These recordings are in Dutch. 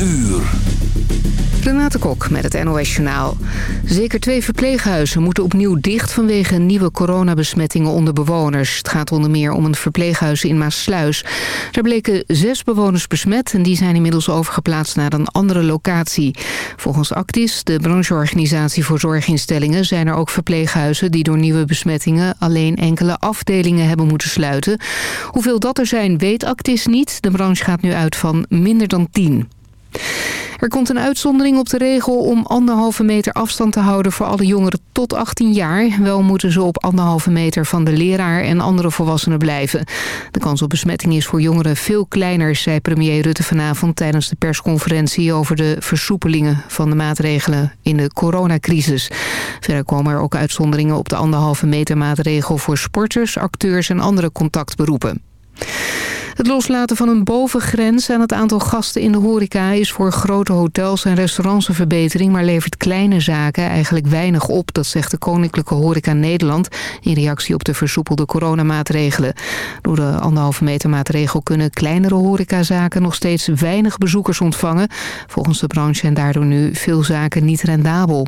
uur. Renate Kok met het NOS Journaal. Zeker twee verpleeghuizen moeten opnieuw dicht vanwege nieuwe coronabesmettingen onder bewoners. Het gaat onder meer om een verpleeghuis in Maasluis. Daar bleken zes bewoners besmet en die zijn inmiddels overgeplaatst naar een andere locatie. Volgens Actis, de brancheorganisatie voor zorginstellingen, zijn er ook verpleeghuizen die door nieuwe besmettingen alleen enkele afdelingen hebben moeten sluiten. Hoeveel dat er zijn weet Actis niet. De branche gaat nu uit van minder dan tien. Er komt een uitzondering op de regel om anderhalve meter afstand te houden voor alle jongeren tot 18 jaar. Wel moeten ze op anderhalve meter van de leraar en andere volwassenen blijven. De kans op besmetting is voor jongeren veel kleiner, zei premier Rutte vanavond tijdens de persconferentie over de versoepelingen van de maatregelen in de coronacrisis. Verder komen er ook uitzonderingen op de anderhalve meter maatregel voor sporters, acteurs en andere contactberoepen. Het loslaten van een bovengrens aan het aantal gasten in de horeca... is voor grote hotels en restaurants een verbetering... maar levert kleine zaken eigenlijk weinig op. Dat zegt de Koninklijke Horeca Nederland... in reactie op de versoepelde coronamaatregelen. Door de anderhalve meter maatregel kunnen kleinere horecazaken... nog steeds weinig bezoekers ontvangen. Volgens de branche zijn daardoor nu veel zaken niet rendabel.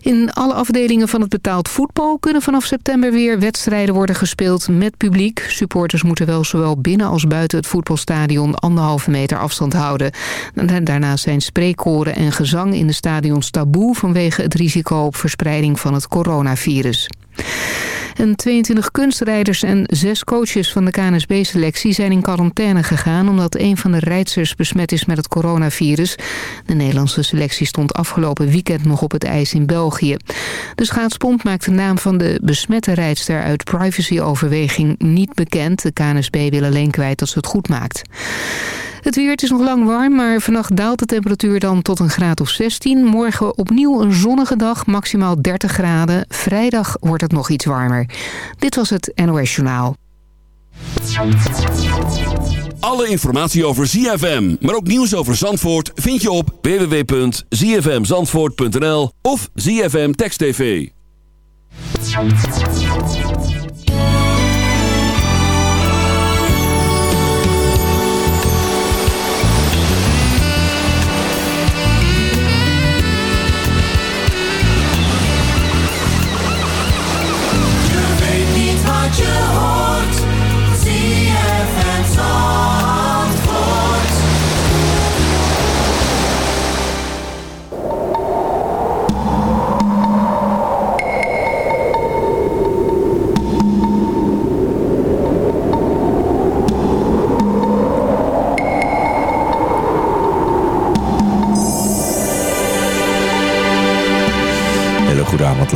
In alle afdelingen van het betaald voetbal kunnen vanaf september weer wedstrijden worden gespeeld met publiek. Supporters moeten wel zowel binnen als buiten het voetbalstadion anderhalve meter afstand houden. Daarnaast zijn spreekkoren en gezang in de stadions taboe vanwege het risico op verspreiding van het coronavirus. En 22 kunstrijders en zes coaches van de KNSB-selectie zijn in quarantaine gegaan... omdat een van de rijders besmet is met het coronavirus. De Nederlandse selectie stond afgelopen weekend nog op het ijs in België. De schaatsbond maakt de naam van de besmette rijdster uit privacyoverweging niet bekend. De KNSB wil alleen kwijt dat ze het goed maakt. Het weer, het is nog lang warm, maar vannacht daalt de temperatuur dan tot een graad of 16. Morgen opnieuw een zonnige dag, maximaal 30 graden. Vrijdag wordt het nog iets warmer. Dit was het NOS Journaal. Alle informatie over ZFM, maar ook nieuws over Zandvoort... vind je op www.zfmzandvoort.nl of ZFM Text TV.